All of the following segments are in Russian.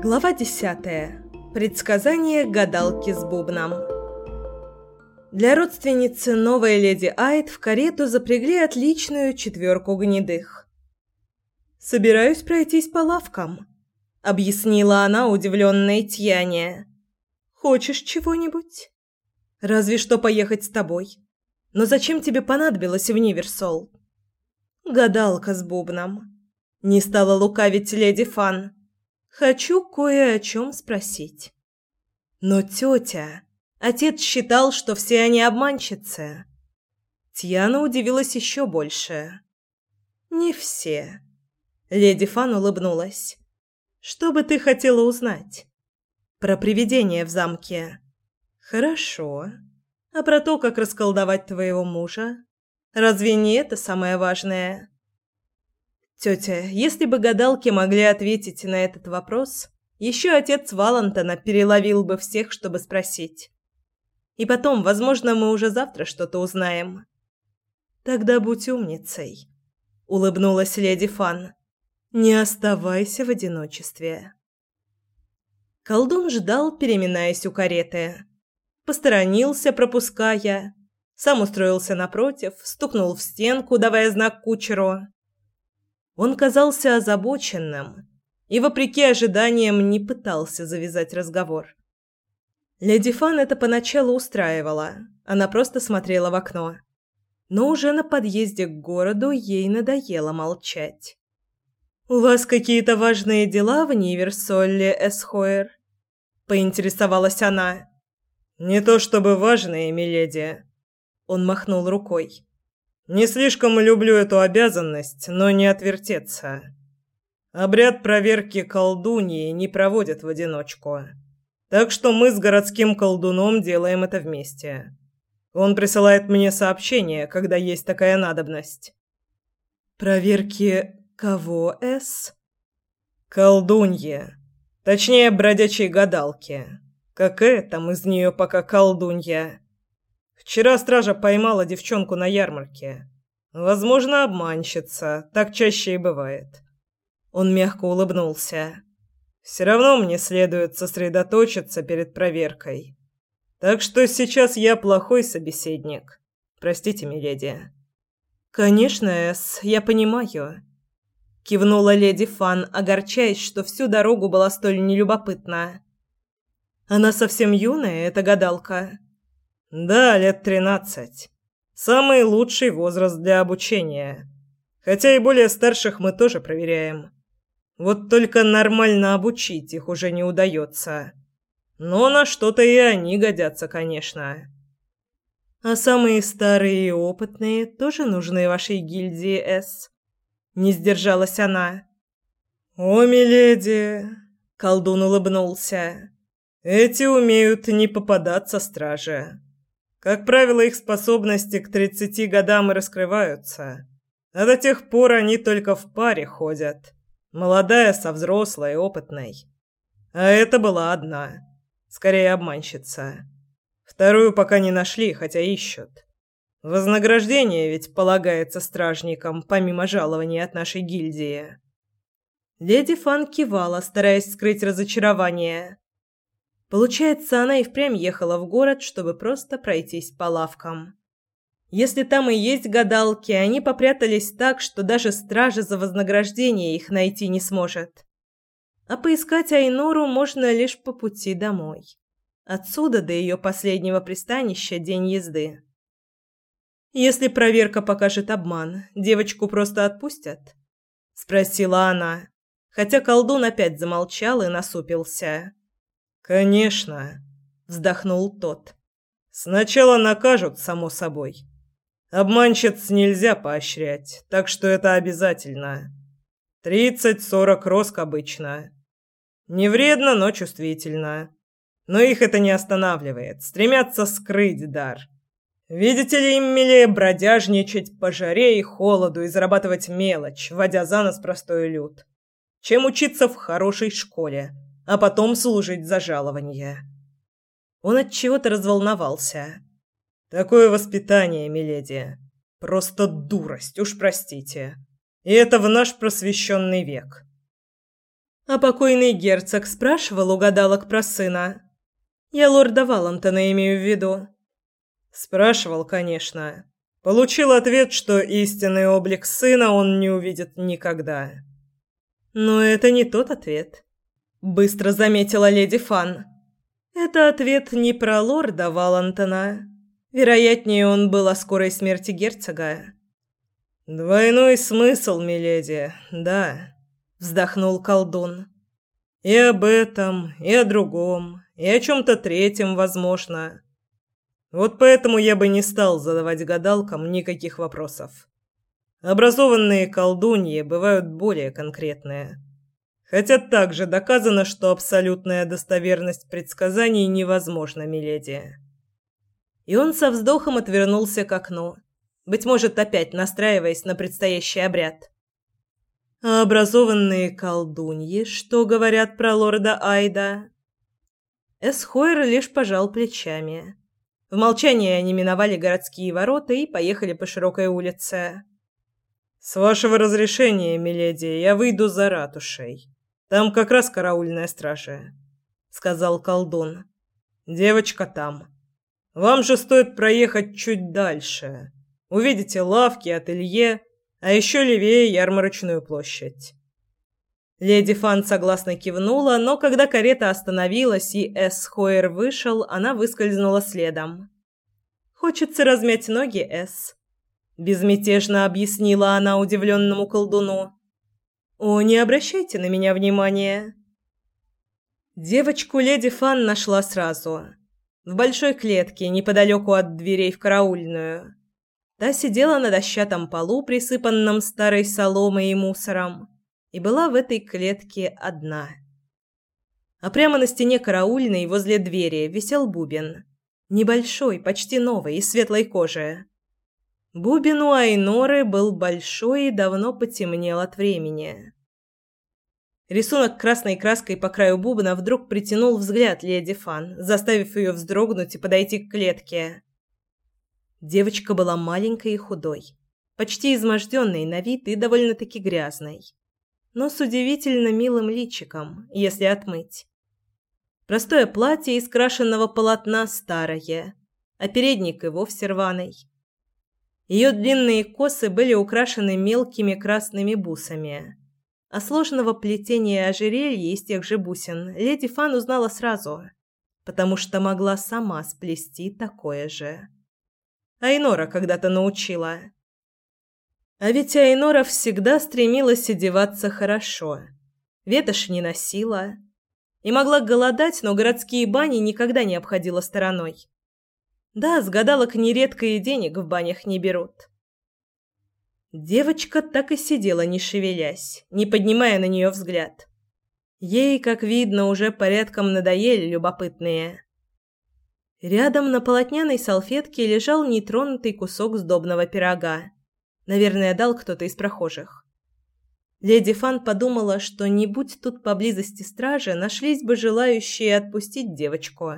Глава 10. Предсказание гадалки с бубном. Для родственницы новой леди Айд в карету запрягли отличную четверку гнедых. «Собираюсь пройтись по лавкам», — объяснила она удивленной Тьяне. «Хочешь чего-нибудь?» «Разве что поехать с тобой. Но зачем тебе понадобилось в Ниверсол?» «Гадалка с бубном». Не стала лукавить леди Фан. Хочу кое о чем спросить. Но тетя... Отец считал, что все они обманщицы. Тьяна удивилась еще больше. «Не все». Леди Фан улыбнулась. «Что бы ты хотела узнать?» «Про привидение в замке». «Хорошо. А про то, как расколдовать твоего мужа? Разве не это самое важное?» Тетя, если бы гадалки могли ответить на этот вопрос, еще отец Валентона переловил бы всех, чтобы спросить. И потом, возможно, мы уже завтра что-то узнаем. Тогда будь умницей, улыбнулась леди Фан. Не оставайся в одиночестве. Колдун ждал, переминаясь у кареты. Посторонился, пропуская. Сам устроился напротив, стукнул в стенку, давая знак кучеру. Он казался озабоченным и, вопреки ожиданиям, не пытался завязать разговор. Леди Фан это поначалу устраивала, она просто смотрела в окно. Но уже на подъезде к городу ей надоело молчать. «У вас какие-то важные дела в Ниверсолле, Эсхоэр?» – поинтересовалась она. «Не то чтобы важные, миледи». Он махнул рукой. Не слишком люблю эту обязанность, но не отвертеться. Обряд проверки колдуньи не проводят в одиночку. Так что мы с городским колдуном делаем это вместе. Он присылает мне сообщение, когда есть такая надобность. Проверки кого, С? Колдуньи. Точнее, бродячей гадалки. Какая там из нее пока колдунья? Вчера стража поймала девчонку на ярмарке. Возможно, обманщица. Так чаще и бывает. Он мягко улыбнулся. Все равно мне следует сосредоточиться перед проверкой. Так что сейчас я плохой собеседник. Простите, миледи. Конечно, Эс, я понимаю. Кивнула леди Фан, огорчаясь, что всю дорогу была столь нелюбопытна. Она совсем юная, эта гадалка. Да, лет тринадцать. Самый лучший возраст для обучения. Хотя и более старших мы тоже проверяем. Вот только нормально обучить их уже не удается. Но на что-то и они годятся, конечно. А самые старые и опытные тоже нужны вашей гильдии С. Не сдержалась она. О, миледи, колдун улыбнулся. Эти умеют не попадаться страже. Как правило, их способности к тридцати годам и раскрываются. А до тех пор они только в паре ходят. Молодая со взрослой, опытной. А это была одна. Скорее, обманщица. Вторую пока не нашли, хотя ищут. Вознаграждение ведь полагается стражникам, помимо жалования от нашей гильдии. Леди Фан кивала, стараясь скрыть разочарование. Получается, она и впрямь ехала в город, чтобы просто пройтись по лавкам. Если там и есть гадалки, они попрятались так, что даже стража за вознаграждение их найти не сможет. А поискать Айнору можно лишь по пути домой. Отсюда до ее последнего пристанища день езды. Если проверка покажет обман, девочку просто отпустят? спросила она, хотя колдун опять замолчал и насупился. Конечно, вздохнул тот. Сначала накажут, само собой. Обманщиц нельзя поощрять, так что это обязательно. Тридцать-сорок роск обычно. Не вредно, но чувствительно. Но их это не останавливает. Стремятся скрыть дар. Видите ли, им милее бродяжничать по жаре и холоду и зарабатывать мелочь, вводя за нос простой люд, чем учиться в хорошей школе а потом служить за жалование. Он от чего-то разволновался. Такое воспитание, миледи, просто дурость, уж простите. И это в наш просвещенный век. А покойный герцог спрашивал у гадалок про сына. Я лорда Валантона имею в виду. Спрашивал, конечно. Получил ответ, что истинный облик сына он не увидит никогда. Но это не тот ответ. Быстро заметила леди Фан. Это ответ не про лорда Валантона. Вероятнее, он был о скорой смерти герцога. «Двойной смысл, миледи, да», — вздохнул колдун. «И об этом, и о другом, и о чем-то третьем, возможно. Вот поэтому я бы не стал задавать гадалкам никаких вопросов. Образованные колдуньи бывают более конкретные. Хотя также доказано, что абсолютная достоверность предсказаний невозможна, миледи». И он со вздохом отвернулся к окну, быть может, опять настраиваясь на предстоящий обряд. А образованные колдуньи, что говорят про лорда Айда? Эсхойр лишь пожал плечами. В молчании они миновали городские ворота и поехали по широкой улице. «С вашего разрешения, миледи, я выйду за ратушей. Там как раз караульная стража», — сказал колдун. «Девочка там. Вам же стоит проехать чуть дальше. Увидите лавки, ателье, а еще левее ярмарочную площадь. Леди Фан согласно кивнула, но когда карета остановилась и Эс Хойер вышел, она выскользнула следом. «Хочется размять ноги, Эс», — безмятежно объяснила она удивленному колдуну. «О, не обращайте на меня внимания». Девочку леди Фан нашла сразу. В большой клетке, неподалеку от дверей в караульную. Та сидела на дощатом полу, присыпанном старой соломой и мусором, и была в этой клетке одна. А прямо на стене караульной возле двери висел бубен. Небольшой, почти новый, из светлой кожи. Бубен у Айноры был большой и давно потемнел от времени. Рисунок красной краской по краю бубна вдруг притянул взгляд леди Фан, заставив ее вздрогнуть и подойти к клетке. Девочка была маленькой и худой, почти изможденной на вид и довольно-таки грязной, но с удивительно милым личиком, если отмыть. Простое платье из крашенного полотна старое, а передник и вовсе рваный. Ее длинные косы были украшены мелкими красными бусами. А сложного плетения ожерелья из тех же бусин леди Фан узнала сразу, потому что могла сама сплести такое же. Айнора когда-то научила. А ведь Айнора всегда стремилась одеваться хорошо. Ветошь не носила. И могла голодать, но городские бани никогда не обходила стороной. Да, с гадалок нередко и денег в банях не берут. Девочка так и сидела, не шевелясь, не поднимая на нее взгляд. Ей, как видно, уже порядком надоели любопытные. Рядом на полотняной салфетке лежал нетронутый кусок сдобного пирога. Наверное, дал кто-то из прохожих. Леди Фан подумала, что не будь тут поблизости стражи, нашлись бы желающие отпустить девочку.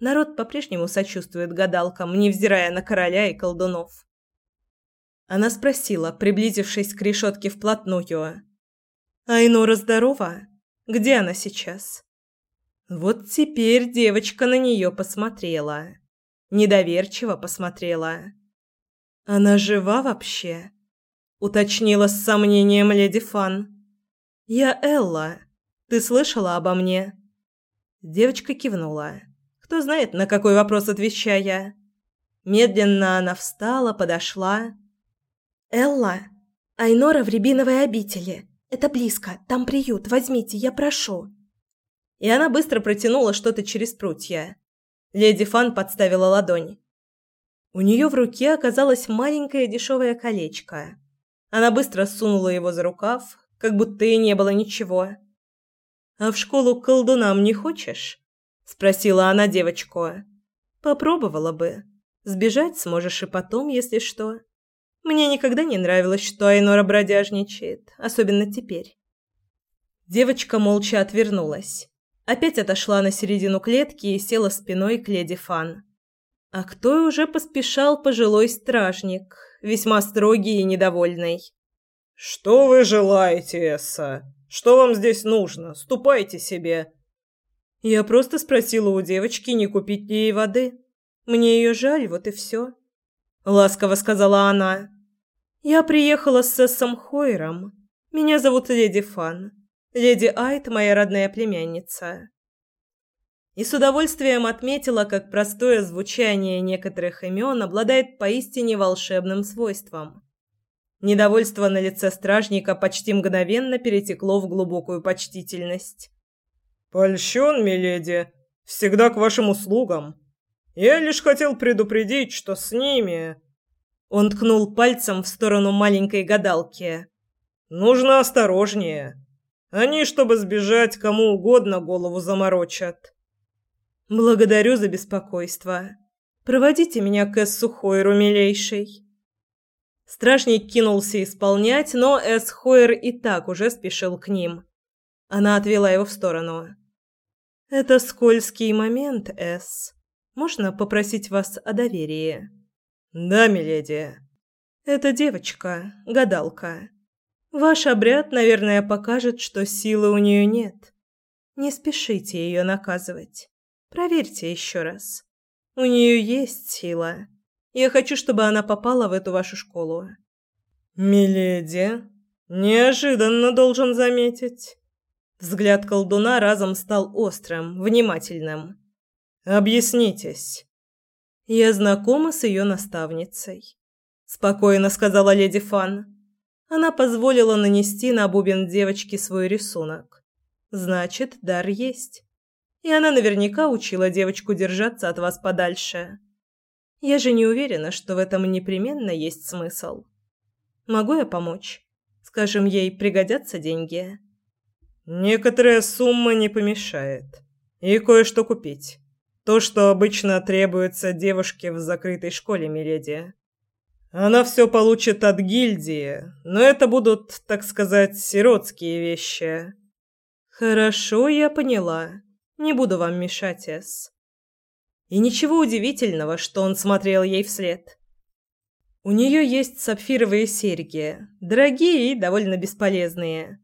Народ по-прежнему сочувствует гадалкам, невзирая на короля и колдунов. Она спросила, приблизившись к решетке вплотную. «Айнора здорова? Где она сейчас?» Вот теперь девочка на нее посмотрела. Недоверчиво посмотрела. «Она жива вообще?» — уточнила с сомнением леди Фан. «Я Элла. Ты слышала обо мне?» Девочка кивнула. Кто знает, на какой вопрос отвечая. Медленно она встала, подошла. «Элла, Айнора в Рябиновой обители. Это близко, там приют, возьмите, я прошу» и она быстро протянула что-то через прутья. Леди Фан подставила ладонь. У нее в руке оказалось маленькое дешевое колечко. Она быстро сунула его за рукав, как будто и не было ничего. «А в школу колдунам не хочешь?» – спросила она девочку. «Попробовала бы. Сбежать сможешь и потом, если что. Мне никогда не нравилось, что Айнора бродяжничает, особенно теперь». Девочка молча отвернулась. Опять отошла на середину клетки и села спиной к леди Фан. А кто уже поспешал пожилой стражник, весьма строгий и недовольный. «Что вы желаете, Эсса? Что вам здесь нужно? Ступайте себе!» Я просто спросила у девочки, не купить ли ей воды. Мне ее жаль, вот и все. Ласково сказала она. Я приехала с Сессом Хойером. Меня зовут Леди Фан. Леди Айт – моя родная племянница. И с удовольствием отметила, как простое звучание некоторых имен обладает поистине волшебным свойством. Недовольство на лице стражника почти мгновенно перетекло в глубокую почтительность. «Польщен, миледи. Всегда к вашим услугам. Я лишь хотел предупредить, что с ними...» Он ткнул пальцем в сторону маленькой гадалки. «Нужно осторожнее. Они, чтобы сбежать, кому угодно голову заморочат». «Благодарю за беспокойство. Проводите меня к Эссу Хойру, милейший». Стражник кинулся исполнять, но Эс Хойер и так уже спешил к ним. Она отвела его в сторону. Это скользкий момент, С. Можно попросить вас о доверии? Да, миледи. Это девочка, гадалка. Ваш обряд, наверное, покажет, что силы у нее нет. Не спешите ее наказывать. Проверьте еще раз. У нее есть сила. Я хочу, чтобы она попала в эту вашу школу. Миледи, неожиданно должен заметить. Взгляд колдуна разом стал острым, внимательным. «Объяснитесь». «Я знакома с ее наставницей», – спокойно сказала леди Фан. Она позволила нанести на бубен девочки свой рисунок. «Значит, дар есть. И она наверняка учила девочку держаться от вас подальше. Я же не уверена, что в этом непременно есть смысл. Могу я помочь? Скажем, ей пригодятся деньги?» Некоторая сумма не помешает. И кое-что купить. То, что обычно требуется девушке в закрытой школе, миледи. Она все получит от гильдии, но это будут, так сказать, сиротские вещи. Хорошо, я поняла. Не буду вам мешать, Эс. И ничего удивительного, что он смотрел ей вслед. У нее есть сапфировые серьги, дорогие и довольно бесполезные.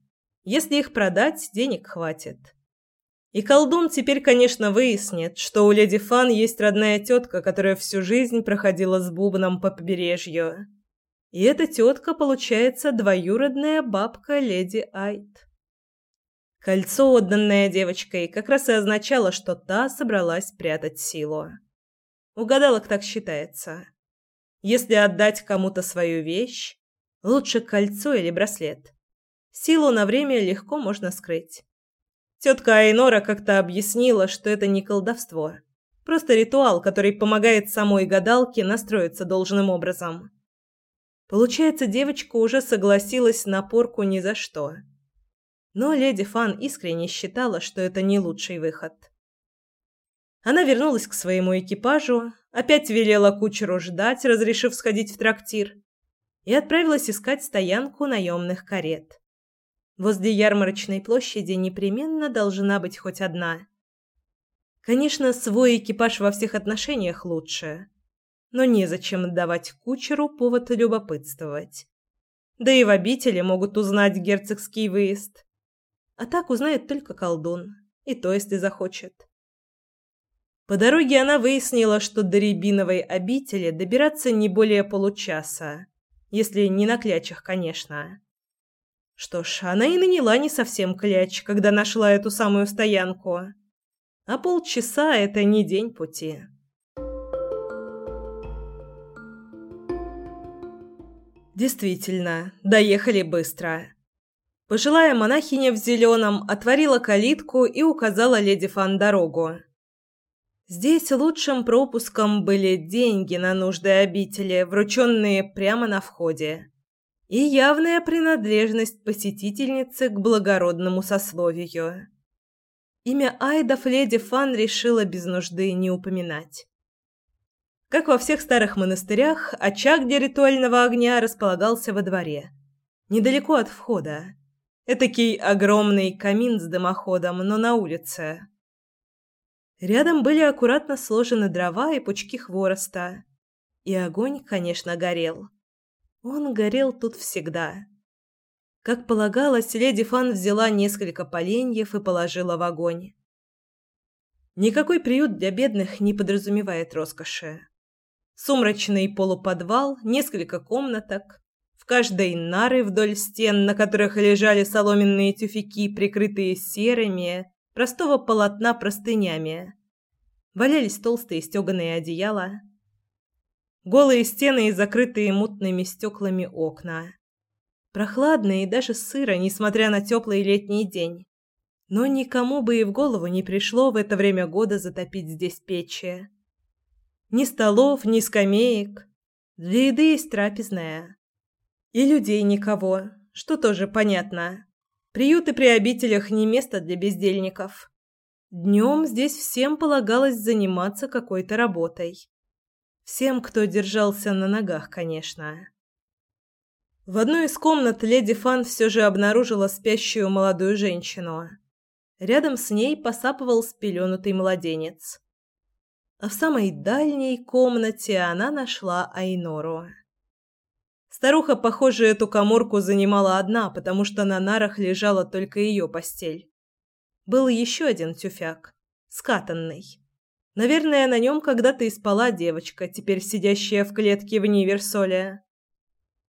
Если их продать, денег хватит. И колдун теперь, конечно, выяснит, что у леди Фан есть родная тетка, которая всю жизнь проходила с бубном по побережью. И эта тетка, получается, двоюродная бабка леди Айт. Кольцо, отданное девочкой, как раз и означало, что та собралась прятать силу. У гадалок так считается. Если отдать кому-то свою вещь, лучше кольцо или браслет, Силу на время легко можно скрыть. Тетка Айнора как-то объяснила, что это не колдовство. Просто ритуал, который помогает самой гадалке настроиться должным образом. Получается, девочка уже согласилась на порку ни за что. Но леди Фан искренне считала, что это не лучший выход. Она вернулась к своему экипажу, опять велела кучеру ждать, разрешив сходить в трактир, и отправилась искать стоянку наемных карет. Возле ярмарочной площади непременно должна быть хоть одна. Конечно, свой экипаж во всех отношениях лучше, но незачем давать кучеру повод любопытствовать. Да и в обители могут узнать герцогский выезд. А так узнает только колдун, и то, если захочет. По дороге она выяснила, что до Рябиновой обители добираться не более получаса, если не на клячах, конечно. Что ж, она и наняла не совсем кляч, когда нашла эту самую стоянку. А полчаса – это не день пути. Действительно, доехали быстро. Пожилая монахиня в зеленом отворила калитку и указала леди Фан дорогу. Здесь лучшим пропуском были деньги на нужды обители, врученные прямо на входе и явная принадлежность посетительницы к благородному сословию. Имя Айдов леди Фан решила без нужды не упоминать. Как во всех старых монастырях, очаг для ритуального огня располагался во дворе, недалеко от входа. Этакий огромный камин с дымоходом, но на улице. Рядом были аккуратно сложены дрова и пучки хвороста. И огонь, конечно, горел. Он горел тут всегда. Как полагалось, леди Фан взяла несколько поленьев и положила в огонь. Никакой приют для бедных не подразумевает роскоши. Сумрачный полуподвал, несколько комнаток, в каждой нары вдоль стен, на которых лежали соломенные тюфяки, прикрытые серыми, простого полотна простынями. Валялись толстые стеганые одеяла. Голые стены и закрытые мутными стеклами окна. Прохладно и даже сыро, несмотря на теплый летний день. Но никому бы и в голову не пришло в это время года затопить здесь печи. Ни столов, ни скамеек. Для еды есть трапезная. И людей никого, что тоже понятно. Приюты при обителях не место для бездельников. Днем здесь всем полагалось заниматься какой-то работой. Всем, кто держался на ногах, конечно. В одной из комнат леди Фан все же обнаружила спящую молодую женщину. Рядом с ней посапывал спеленутый младенец. А в самой дальней комнате она нашла Айнору. Старуха, похоже, эту каморку занимала одна, потому что на нарах лежала только ее постель. Был еще один тюфяк, скатанный. Наверное, на нем когда-то и спала девочка, теперь сидящая в клетке в Ниверсоле.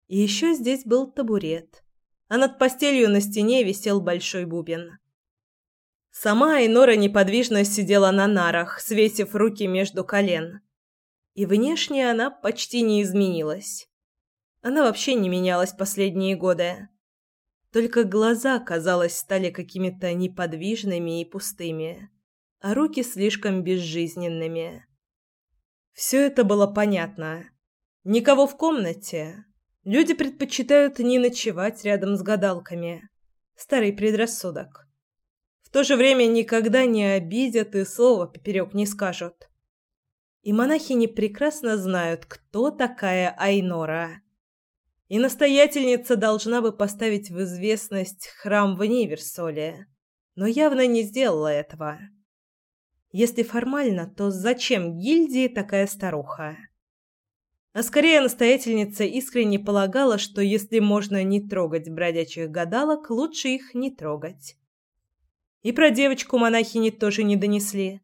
И еще здесь был табурет, а над постелью на стене висел большой бубен. Сама Айнора неподвижно сидела на нарах, свесив руки между колен. И внешне она почти не изменилась. Она вообще не менялась последние годы. Только глаза, казалось, стали какими-то неподвижными и пустыми, а руки слишком безжизненными. Все это было понятно. Никого в комнате. Люди предпочитают не ночевать рядом с гадалками. Старый предрассудок. В то же время никогда не обидят и слова поперек не скажут. И монахини прекрасно знают, кто такая Айнора. И настоятельница должна бы поставить в известность храм в Ниверсоле, но явно не сделала этого. Если формально, то зачем гильдии такая старуха? А скорее настоятельница искренне полагала, что если можно не трогать бродячих гадалок, лучше их не трогать. И про девочку монахини тоже не донесли.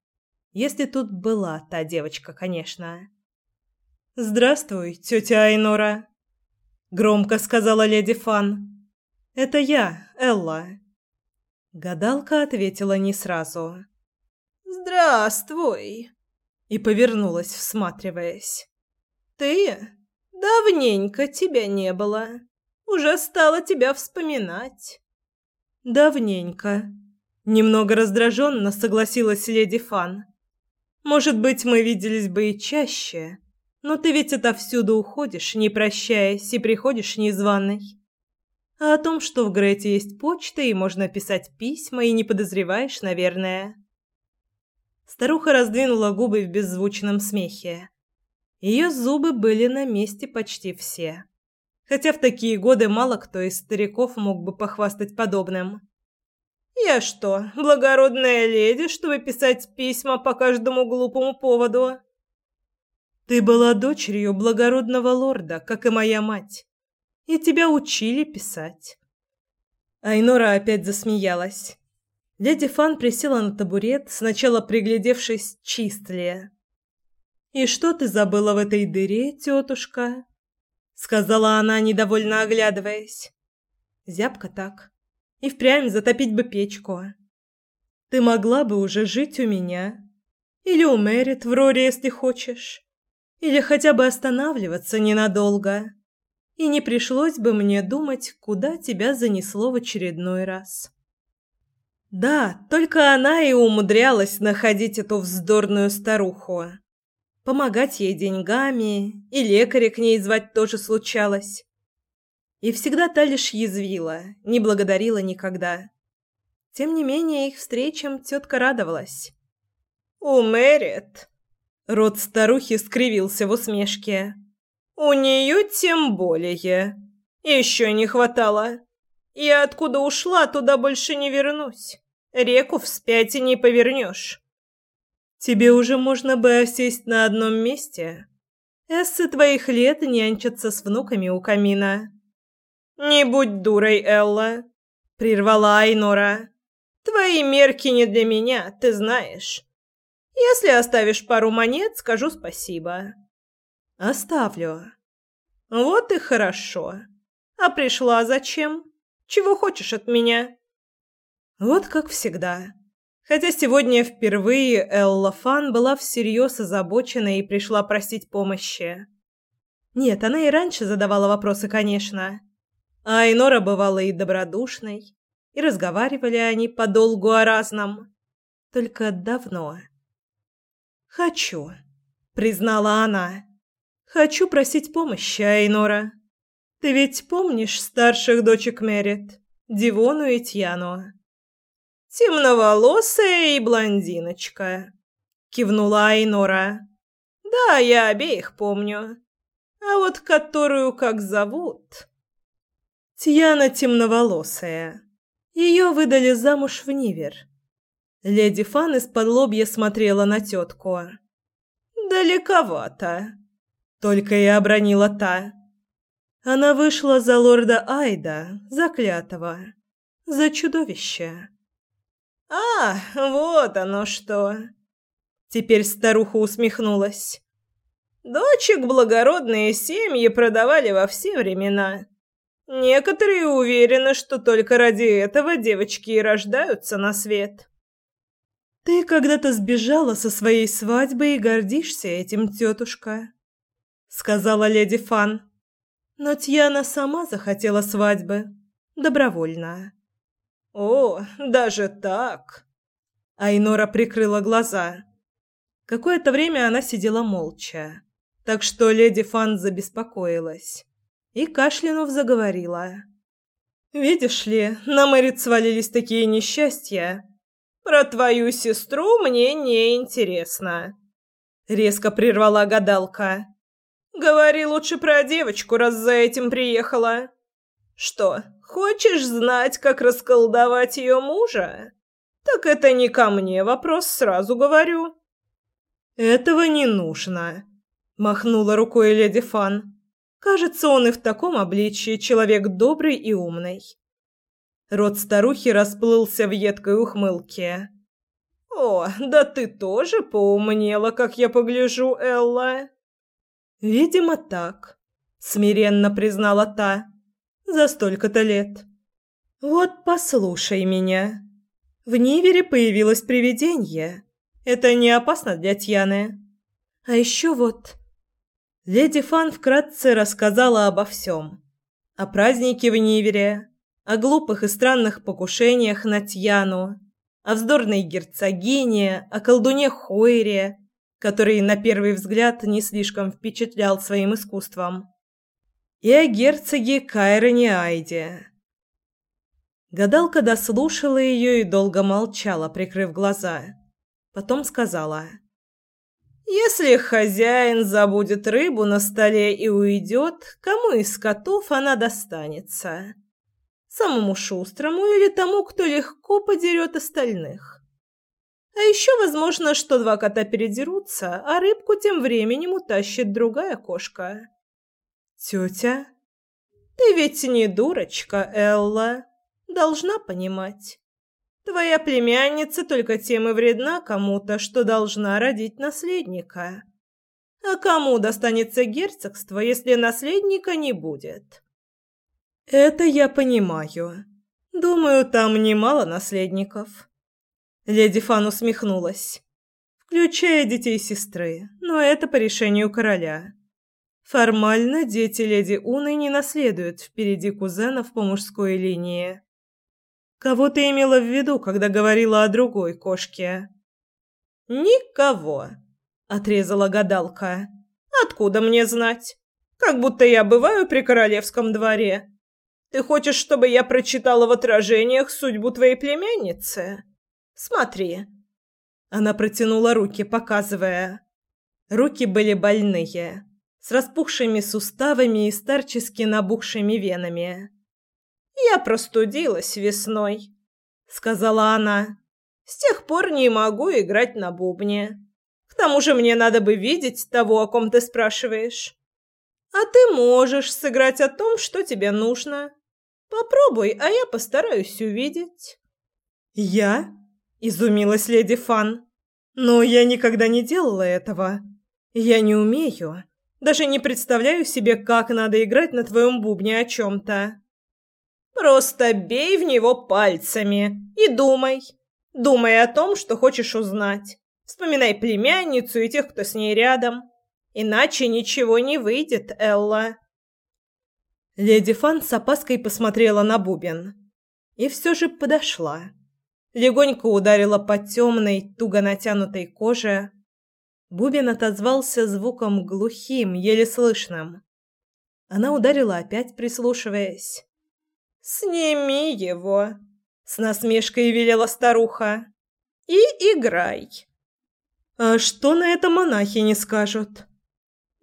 Если тут была та девочка, конечно. «Здравствуй, тетя Айнора», — громко сказала леди Фан. «Это я, Элла». Гадалка ответила не сразу. «Здравствуй», — и повернулась, всматриваясь. «Ты? Давненько тебя не было. Уже стала тебя вспоминать». «Давненько», Немного раздраженно согласилась леди Фан. Может быть, мы виделись бы и чаще, но ты ведь отовсюду уходишь, не прощаясь, и приходишь незваной. А о том, что в Грете есть почта и можно писать письма, и не подозреваешь, наверное. Старуха раздвинула губы в беззвучном смехе. Ее зубы были на месте почти все. Хотя в такие годы мало кто из стариков мог бы похвастать подобным. Я что, благородная леди, чтобы писать письма по каждому глупому поводу? Ты была дочерью благородного лорда, как и моя мать. И тебя учили писать. Айнора опять засмеялась. Леди Фан присела на табурет, сначала приглядевшись, чист ли. «И что ты забыла в этой дыре, тетушка?» Сказала она, недовольно оглядываясь. Зябко так. И впрямь затопить бы печку. Ты могла бы уже жить у меня. Или у Мэрит в Роре, если хочешь. Или хотя бы останавливаться ненадолго. И не пришлось бы мне думать, куда тебя занесло в очередной раз. Да, только она и умудрялась находить эту вздорную старуху. Помогать ей деньгами, и лекаря к ней звать тоже случалось. И всегда та лишь язвила, не благодарила никогда. Тем не менее, их встречам тетка радовалась. «У Мэрит?» Рот старухи скривился в усмешке. «У нее тем более. Еще не хватало. Я откуда ушла, туда больше не вернусь. Реку вспять и не повернешь». «Тебе уже можно бы осесть на одном месте. Эссы твоих лет нянчатся с внуками у камина». Не будь дурой, Элла, прервала Айнора. Твои мерки не для меня, ты знаешь. Если оставишь пару монет, скажу спасибо. Оставлю. Вот и хорошо. А пришла зачем? Чего хочешь от меня? Вот как всегда. Хотя сегодня впервые Элла Фан была всерьез озабочена и пришла просить помощи. Нет, она и раньше задавала вопросы, конечно. А Айнора бывала и добродушной, и разговаривали они подолгу о разном. Только давно. «Хочу», — признала она. «Хочу просить помощи, Айнора. Ты ведь помнишь старших дочек Мерит, Дивону и Тьяну?» «Темноволосая и блондиночка», — кивнула Айнора. «Да, я обеих помню. А вот которую как зовут?» «Тьяна темноволосая. Ее выдали замуж в Нивер. Леди Фан из-под лобья смотрела на тетку. «Далековато», — только и обронила та. Она вышла за лорда Айда, заклятого, за чудовище. «А, вот оно что!» Теперь старуха усмехнулась. «Дочек благородные семьи продавали во все времена. Некоторые уверены, что только ради этого девочки и рождаются на свет». «Ты когда-то сбежала со своей свадьбы и гордишься этим, тетушка», — сказала леди Фан. «Но Тьяна сама захотела свадьбы. Добровольно». «О, даже так?» Айнора прикрыла глаза. Какое-то время она сидела молча, так что леди Фан забеспокоилась и, кашлянув, заговорила. «Видишь ли, на Мэрит свалились такие несчастья, про твою сестру мне не интересно. Резко прервала гадалка. Говори лучше про девочку, раз за этим приехала. Что, хочешь знать, как расколдовать ее мужа? Так это не ко мне вопрос, сразу говорю. Этого не нужно, махнула рукой леди Фан. Кажется, он и в таком обличии человек добрый и умный. Рот старухи расплылся в едкой ухмылке. «О, да ты тоже поумнела, как я погляжу, Элла!» «Видимо, так», — смиренно признала та. «За столько-то лет». «Вот послушай меня. В Нивере появилось привидение. Это не опасно для Тьяны. А еще вот...» Леди Фан вкратце рассказала обо всем. О празднике в Нивере, о глупых и странных покушениях на Тьяну, о вздорной герцогине, о колдуне Хойре, который на первый взгляд не слишком впечатлял своим искусством, и о герцоге Кайроне Айде. Гадалка дослушала ее и долго молчала, прикрыв глаза. Потом сказала: "Если хозяин забудет рыбу на столе и уйдет, кому из котов она достанется?" самому шустрому или тому, кто легко подерет остальных. А еще возможно, что два кота передерутся, а рыбку тем временем утащит другая кошка. Тетя? Ты ведь не дурочка, Элла. Должна понимать. Твоя племянница только тем и вредна кому-то, что должна родить наследника. А кому достанется герцогство, если наследника не будет? Это я понимаю. Думаю, там немало наследников. Леди Фан усмехнулась. Включая детей сестры, но это по решению короля. Формально дети леди Уны не наследуют впереди кузенов по мужской линии. Кого ты имела в виду, когда говорила о другой кошке? Никого, отрезала гадалка. Откуда мне знать? Как будто я бываю при королевском дворе. Ты хочешь, чтобы я прочитала в отражениях судьбу твоей племянницы? Смотри. Она протянула руки, показывая. Руки были больные, с распухшими суставами и старчески набухшими венами. Я простудилась весной, сказала она. С тех пор не могу играть на бубне. К тому же мне надо бы видеть того, о ком ты спрашиваешь. А ты можешь сыграть о том, что тебе нужно. Попробуй, а я постараюсь увидеть. Я? Изумилась леди Фан. Но я никогда не делала этого. Я не умею. Даже не представляю себе, как надо играть на твоем бубне о чем-то. Просто бей в него пальцами и думай. Думай о том, что хочешь узнать. Вспоминай племянницу и тех, кто с ней рядом. Иначе ничего не выйдет, Элла. Леди Фан с опаской посмотрела на бубен. И все же подошла. Легонько ударила по темной, туго натянутой коже. Бубен отозвался звуком глухим, еле слышным. Она ударила опять, прислушиваясь. «Сними его!» — с насмешкой велела старуха. «И играй!» «А что на это монахи не скажут?»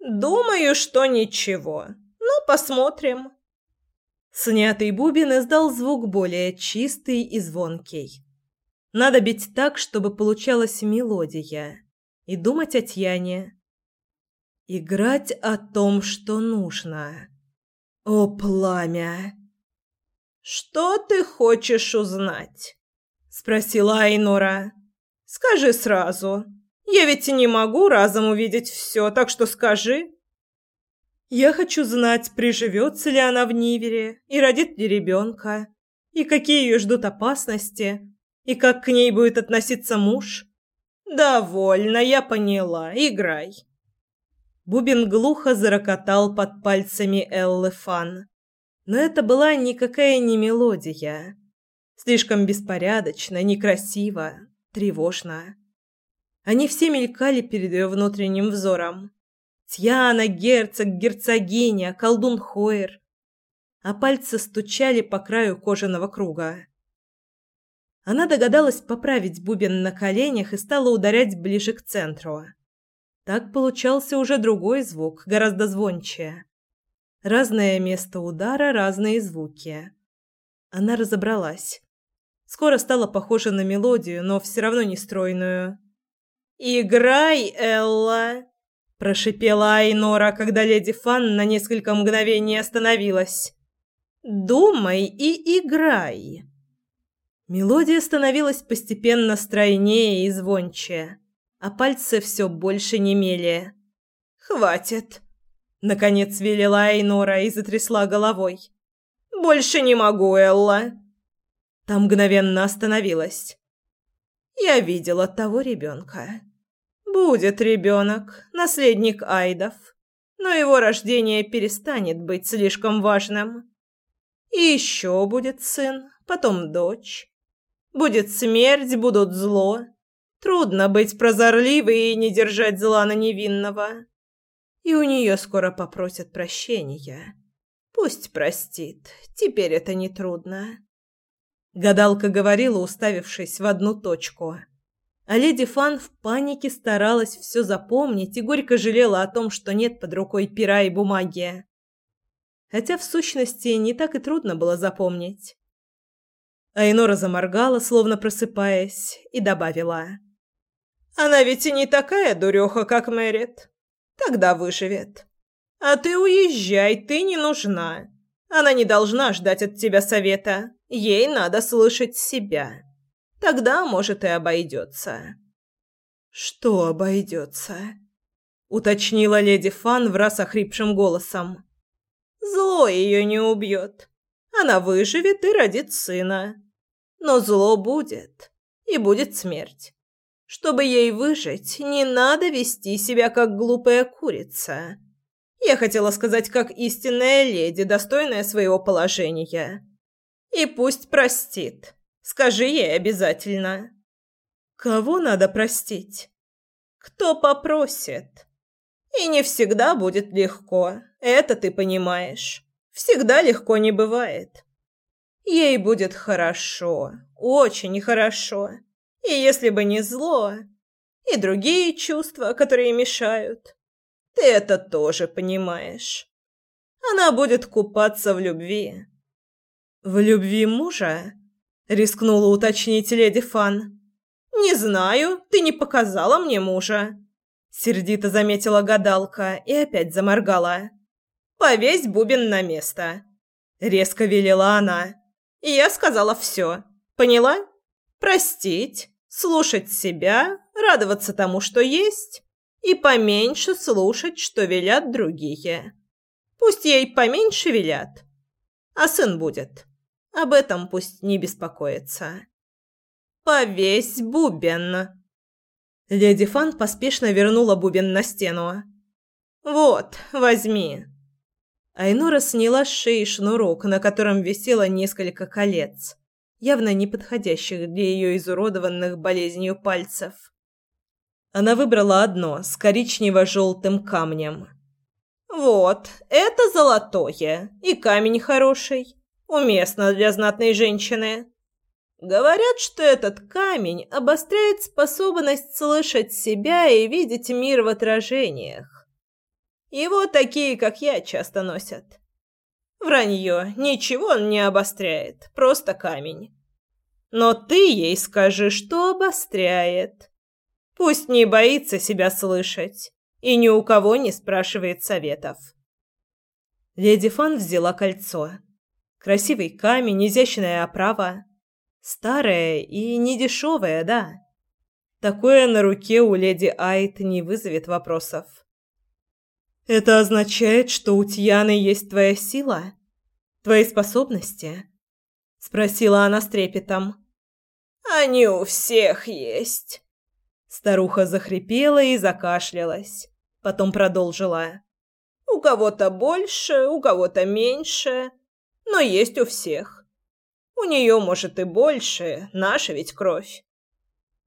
«Думаю, что ничего. Ну, посмотрим». Снятый бубен издал звук более чистый и звонкий. Надо бить так, чтобы получалась мелодия. И думать о Тьяне. Играть о том, что нужно. О, пламя! «Что ты хочешь узнать?» — спросила Айнора. «Скажи сразу. Я ведь не могу разом увидеть все, так что скажи». Я хочу знать, приживется ли она в Нивере и родит ли ребенка, и какие ее ждут опасности, и как к ней будет относиться муж. «Довольно, я поняла. Играй». Бубен глухо зарокотал под пальцами Эллы Фан. Но это была никакая не мелодия. Слишком беспорядочно, некрасиво, тревожно. Они все мелькали перед ее внутренним взором. Тьяна, герцог, герцогиня, колдун Хоер. А пальцы стучали по краю кожаного круга. Она догадалась поправить бубен на коленях и стала ударять ближе к центру. Так получался уже другой звук, гораздо звонче. Разное место удара, разные звуки. Она разобралась. Скоро стала похожа на мелодию, но все равно не стройную. «Играй, Элла!» прошипела Айнора, когда леди Фан на несколько мгновений остановилась. Думай и играй. Мелодия становилась постепенно стройнее и звонче, а пальцы все больше немели. Хватит, наконец велела Айнора и затрясла головой. Больше не могу, Элла. Там мгновенно остановилась. Я видела того ребенка. Будет ребенок, наследник Айдов, но его рождение перестанет быть слишком важным. И еще будет сын, потом дочь. Будет смерть, будут зло. Трудно быть прозорливой и не держать зла на невинного. И у нее скоро попросят прощения. Пусть простит, теперь это не трудно. Гадалка говорила, уставившись в одну точку – а леди Фан в панике старалась все запомнить и горько жалела о том, что нет под рукой пера и бумаги. Хотя в сущности не так и трудно было запомнить. Айнора заморгала, словно просыпаясь, и добавила: "Она ведь и не такая дуреха, как Мэрит. Тогда выживет. А ты уезжай, ты не нужна. Она не должна ждать от тебя совета. Ей надо слышать себя". Тогда, может, и обойдется». «Что обойдется?» — уточнила леди Фан в раз охрипшим голосом. «Зло ее не убьет. Она выживет и родит сына. Но зло будет, и будет смерть. Чтобы ей выжить, не надо вести себя как глупая курица. Я хотела сказать, как истинная леди, достойная своего положения. И пусть простит». Скажи ей обязательно. Кого надо простить? Кто попросит. И не всегда будет легко. Это ты понимаешь. Всегда легко не бывает. Ей будет хорошо, очень хорошо. И если бы не зло, и другие чувства, которые мешают, ты это тоже понимаешь. Она будет купаться в любви. В любви мужа? рискнула уточнить леди Фан. Не знаю, ты не показала мне мужа, сердито заметила гадалка и опять заморгала. Повесь бубен на место, резко велела она. И я сказала все. Поняла? Простить, слушать себя, радоваться тому, что есть, и поменьше слушать, что велят другие. Пусть ей поменьше велят, а сын будет. Об этом пусть не беспокоится. Повесь бубен. Леди Фан поспешно вернула бубен на стену. Вот, возьми. Айнора сняла с шеи шнурок, на котором висело несколько колец, явно не подходящих для ее изуродованных болезнью пальцев. Она выбрала одно с коричнево-желтым камнем. «Вот, это золотое, и камень хороший, уместно для знатной женщины. Говорят, что этот камень обостряет способность слышать себя и видеть мир в отражениях. Его такие, как я, часто носят. Вранье, ничего он не обостряет, просто камень. Но ты ей скажи, что обостряет. Пусть не боится себя слышать и ни у кого не спрашивает советов. Леди Фан взяла кольцо. Красивый камень, изящная оправа. Старая и недешевая, да. Такое на руке у леди Айт не вызовет вопросов. Это означает, что у Тьяны есть твоя сила? Твои способности? Спросила она с трепетом. Они у всех есть. Старуха захрипела и закашлялась. Потом продолжила. У кого-то больше, у кого-то меньше, но есть у всех. У нее, может, и больше, наша ведь кровь.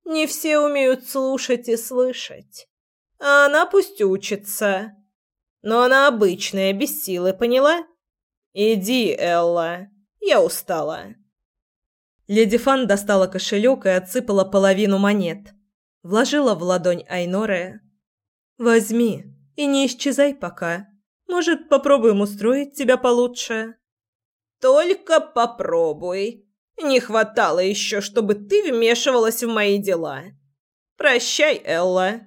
Не все умеют слушать и слышать. А она пусть учится. Но она обычная, без силы, поняла? Иди, Элла. Я устала. Леди Фан достала кошелек и отсыпала половину монет. Вложила в ладонь Айноре. «Возьми и не исчезай пока. Может, попробуем устроить тебя получше?» «Только попробуй. Не хватало еще, чтобы ты вмешивалась в мои дела. Прощай, Элла».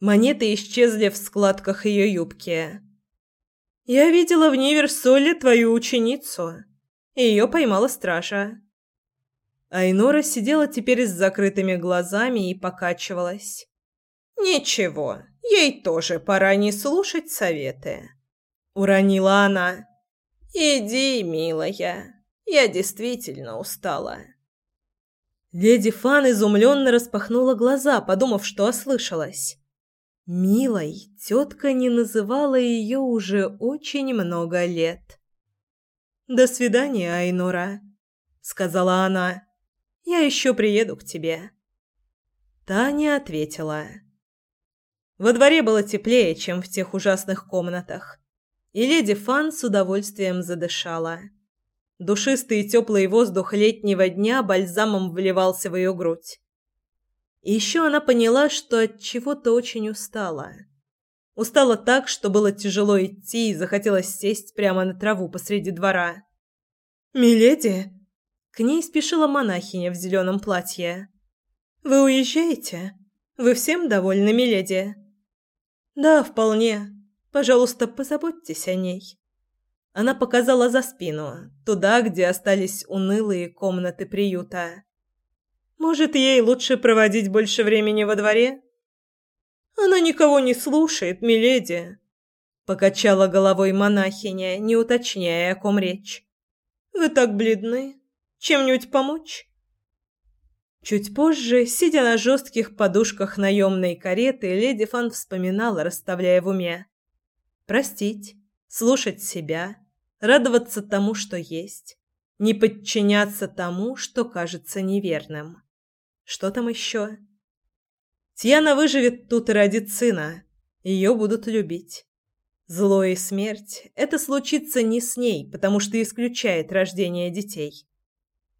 Монеты исчезли в складках ее юбки. «Я видела в Ниверсоле твою ученицу. Ее поймала стража». Айнора сидела теперь с закрытыми глазами и покачивалась. «Ничего, ей тоже пора не слушать советы», — уронила она. «Иди, милая, я действительно устала». Леди Фан изумленно распахнула глаза, подумав, что ослышалась. Милой тетка не называла ее уже очень много лет. «До свидания, Айнура», — сказала она. «Я еще приеду к тебе». Таня ответила. Во дворе было теплее, чем в тех ужасных комнатах, и леди Фан с удовольствием задышала. Душистый и теплый воздух летнего дня бальзамом вливался в ее грудь. И еще она поняла, что от чего-то очень устала. Устала так, что было тяжело идти и захотелось сесть прямо на траву посреди двора. «Миледи!» К ней спешила монахиня в зеленом платье. «Вы уезжаете? Вы всем довольны, миледи?» «Да, вполне. Пожалуйста, позаботьтесь о ней». Она показала за спину, туда, где остались унылые комнаты приюта. Может, ей лучше проводить больше времени во дворе? Она никого не слушает, миледи, покачала головой монахиня, не уточняя, о ком речь. Вы так бледны. Чем-нибудь помочь? Чуть позже, сидя на жестких подушках наемной кареты, леди Фан вспоминала, расставляя в уме. Простить, слушать себя, радоваться тому, что есть, не подчиняться тому, что кажется неверным. Что там еще? Тьяна выживет тут и родит сына. Ее будут любить. Зло и смерть – это случится не с ней, потому что исключает рождение детей.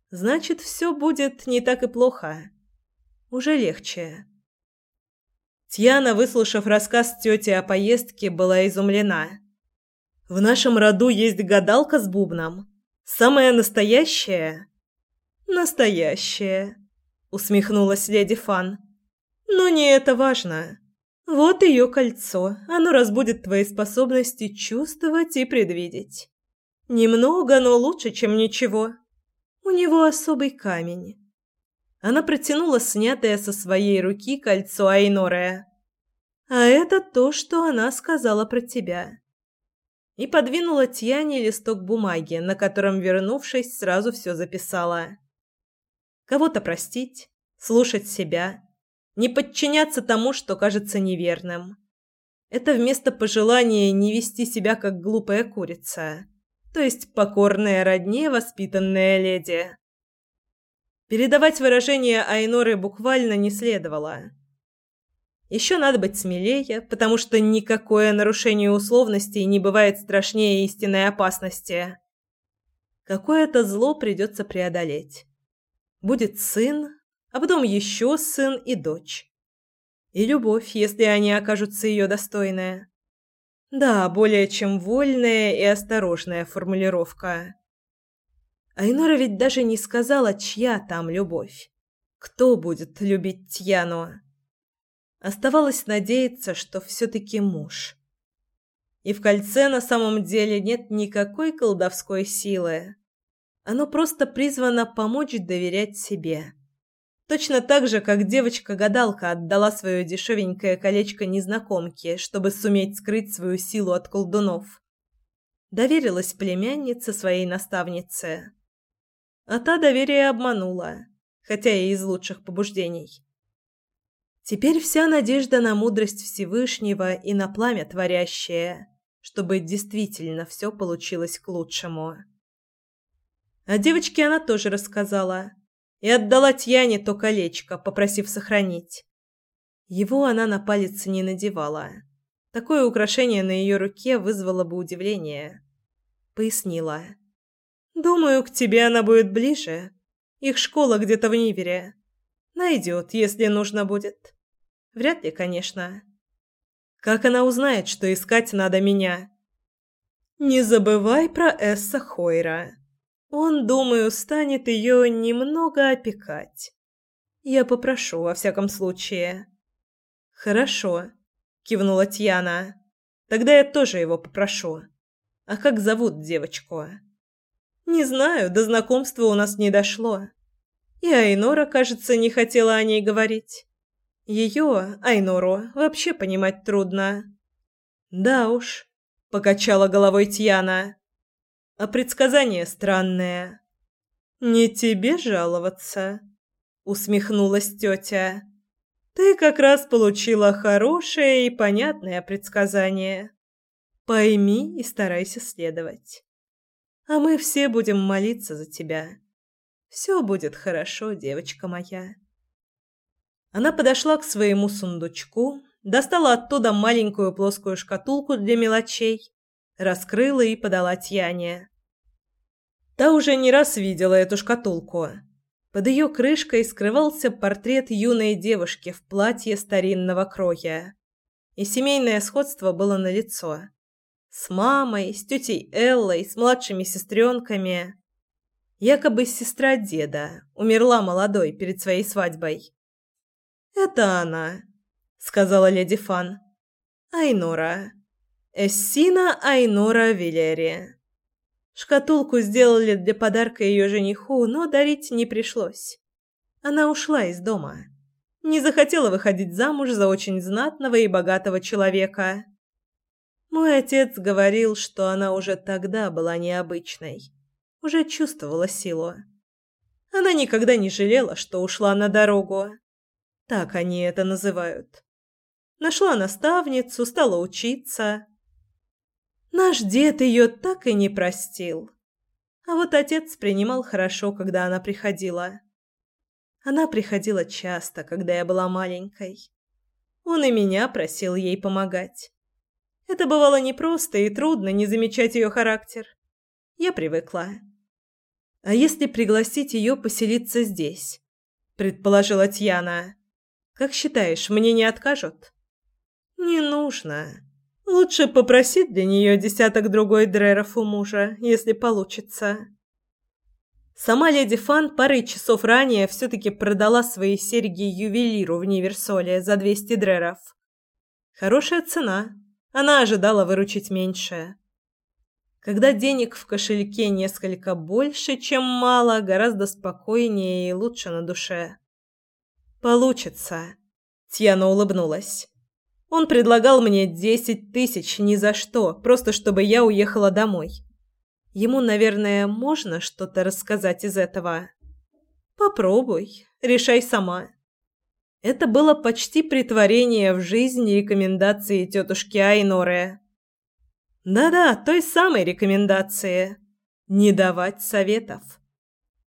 Значит, все будет не так и плохо. Уже легче. Тьяна, выслушав рассказ тети о поездке, была изумлена. «В нашем роду есть гадалка с бубном. Самая настоящая?» «Настоящая», усмехнулась леди Фан. Но не это важно. Вот ее кольцо. Оно разбудит твои способности чувствовать и предвидеть. Немного, но лучше, чем ничего. У него особый камень. Она протянула снятое со своей руки кольцо Айноры. А это то, что она сказала про тебя. И подвинула Тьяне листок бумаги, на котором, вернувшись, сразу все записала. Кого-то простить, слушать себя, не подчиняться тому, что кажется неверным. Это вместо пожелания не вести себя как глупая курица то есть покорная родне, воспитанная леди. Передавать выражение Айноры буквально не следовало. Еще надо быть смелее, потому что никакое нарушение условностей не бывает страшнее истинной опасности. Какое-то зло придется преодолеть. Будет сын, а потом еще сын и дочь. И любовь, если они окажутся ее достойные. Да, более чем вольная и осторожная формулировка. Айнора ведь даже не сказала, чья там любовь. Кто будет любить Тьяну? Оставалось надеяться, что все-таки муж. И в кольце на самом деле нет никакой колдовской силы. Оно просто призвано помочь доверять себе. Точно так же, как девочка-гадалка отдала свое дешевенькое колечко незнакомке, чтобы суметь скрыть свою силу от колдунов. Доверилась племяннице своей наставнице. А та доверие обманула, хотя и из лучших побуждений. Теперь вся надежда на мудрость Всевышнего и на пламя творящее, чтобы действительно все получилось к лучшему. А девочке она тоже рассказала – и отдала Тьяне то колечко, попросив сохранить. Его она на палец не надевала. Такое украшение на ее руке вызвало бы удивление. Пояснила. «Думаю, к тебе она будет ближе. Их школа где-то в Нивере. Найдет, если нужно будет. Вряд ли, конечно. Как она узнает, что искать надо меня?» «Не забывай про Эсса Хойра», он, думаю, станет ее немного опекать. Я попрошу, во всяком случае. Хорошо, кивнула Тьяна. Тогда я тоже его попрошу. А как зовут девочку? Не знаю, до знакомства у нас не дошло. И Айнора, кажется, не хотела о ней говорить. Ее, Айнору, вообще понимать трудно. Да уж, покачала головой Тьяна а предсказание странное. Не тебе жаловаться, усмехнулась тетя. Ты как раз получила хорошее и понятное предсказание. Пойми и старайся следовать. А мы все будем молиться за тебя. Все будет хорошо, девочка моя. Она подошла к своему сундучку, достала оттуда маленькую плоскую шкатулку для мелочей раскрыла и подала Тьяне. Та уже не раз видела эту шкатулку. Под ее крышкой скрывался портрет юной девушки в платье старинного кроя. И семейное сходство было налицо. С мамой, с тетей Эллой, с младшими сестренками. Якобы сестра деда умерла молодой перед своей свадьбой. «Это она», — сказала леди Фан. «Айнора». Эссина Айнора Вилери. Шкатулку сделали для подарка ее жениху, но дарить не пришлось. Она ушла из дома. Не захотела выходить замуж за очень знатного и богатого человека. Мой отец говорил, что она уже тогда была необычной. Уже чувствовала силу. Она никогда не жалела, что ушла на дорогу. Так они это называют. Нашла наставницу, стала учиться, Наш дед ее так и не простил. А вот отец принимал хорошо, когда она приходила. Она приходила часто, когда я была маленькой. Он и меня просил ей помогать. Это бывало непросто и трудно не замечать ее характер. Я привыкла. А если пригласить ее поселиться здесь? предположила Тьяна. Как считаешь, мне не откажут? Не нужно. Лучше попросить для нее десяток другой дреров у мужа, если получится. Сама леди Фан парой часов ранее все-таки продала свои серьги ювелиру в Ниверсоле за 200 дреров. Хорошая цена. Она ожидала выручить меньше. Когда денег в кошельке несколько больше, чем мало, гораздо спокойнее и лучше на душе. Получится. Тьяна улыбнулась. Он предлагал мне десять тысяч ни за что, просто чтобы я уехала домой. Ему, наверное, можно что-то рассказать из этого. Попробуй, решай сама. Это было почти притворение в жизнь рекомендации тетушки Айноры. Да-да, той самой рекомендации. Не давать советов.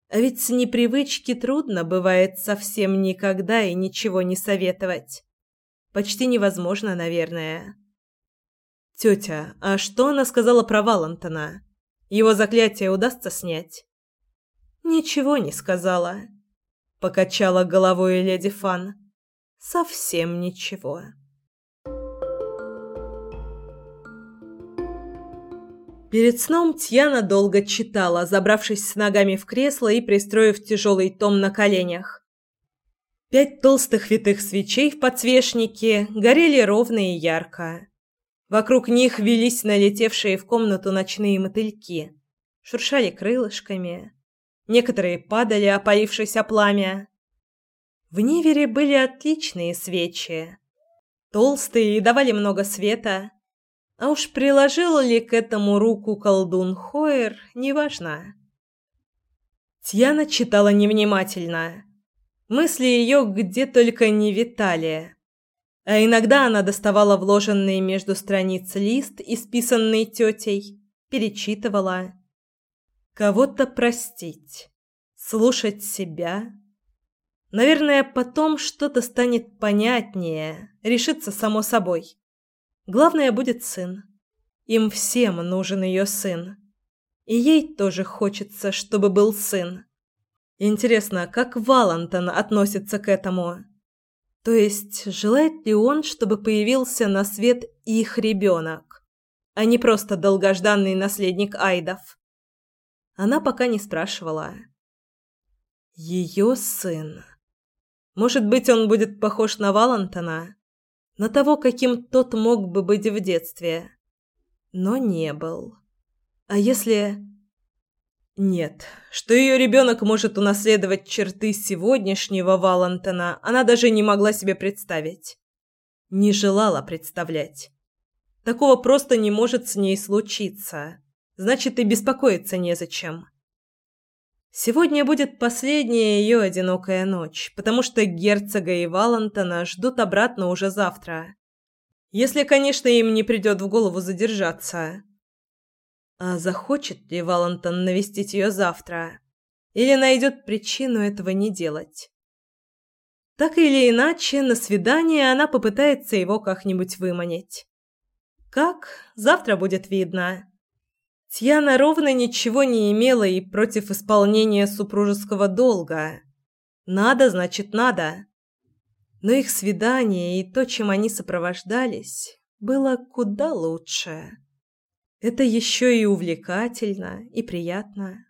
А ведь с непривычки трудно бывает совсем никогда и ничего не советовать. Почти невозможно, наверное. Тетя, а что она сказала про Валентона? Его заклятие удастся снять? Ничего не сказала. Покачала головой леди Фан. Совсем ничего. Перед сном Тьяна долго читала, забравшись с ногами в кресло и пристроив тяжелый том на коленях. Пять толстых витых свечей в подсвечнике горели ровно и ярко. Вокруг них велись налетевшие в комнату ночные мотыльки, шуршали крылышками. Некоторые падали, опалившись о пламя. В Невере были отличные свечи. Толстые и давали много света. А уж приложил ли к этому руку колдун Хоер, неважно. Тьяна читала невнимательно. Мысли ее где только не витали. А иногда она доставала вложенный между страниц лист, исписанный тетей, перечитывала. Кого-то простить, слушать себя. Наверное, потом что-то станет понятнее, решится само собой. Главное будет сын. Им всем нужен ее сын. И ей тоже хочется, чтобы был сын. Интересно, как Валентон относится к этому? То есть, желает ли он, чтобы появился на свет их ребенок, а не просто долгожданный наследник Айдов? Она пока не спрашивала. Ее сын. Может быть, он будет похож на Валентона? На того, каким тот мог бы быть в детстве. Но не был. А если... Нет, что ее ребенок может унаследовать черты сегодняшнего Валентона, она даже не могла себе представить. Не желала представлять. Такого просто не может с ней случиться. Значит, и беспокоиться незачем. Сегодня будет последняя ее одинокая ночь, потому что герцога и Валентона ждут обратно уже завтра. Если, конечно, им не придет в голову задержаться. А захочет ли Валентон навестить ее завтра? Или найдет причину этого не делать? Так или иначе, на свидание она попытается его как-нибудь выманить. Как? Завтра будет видно. Тьяна ровно ничего не имела и против исполнения супружеского долга. Надо, значит, надо. Но их свидание и то, чем они сопровождались, было куда лучше. Это еще и увлекательно, и приятно.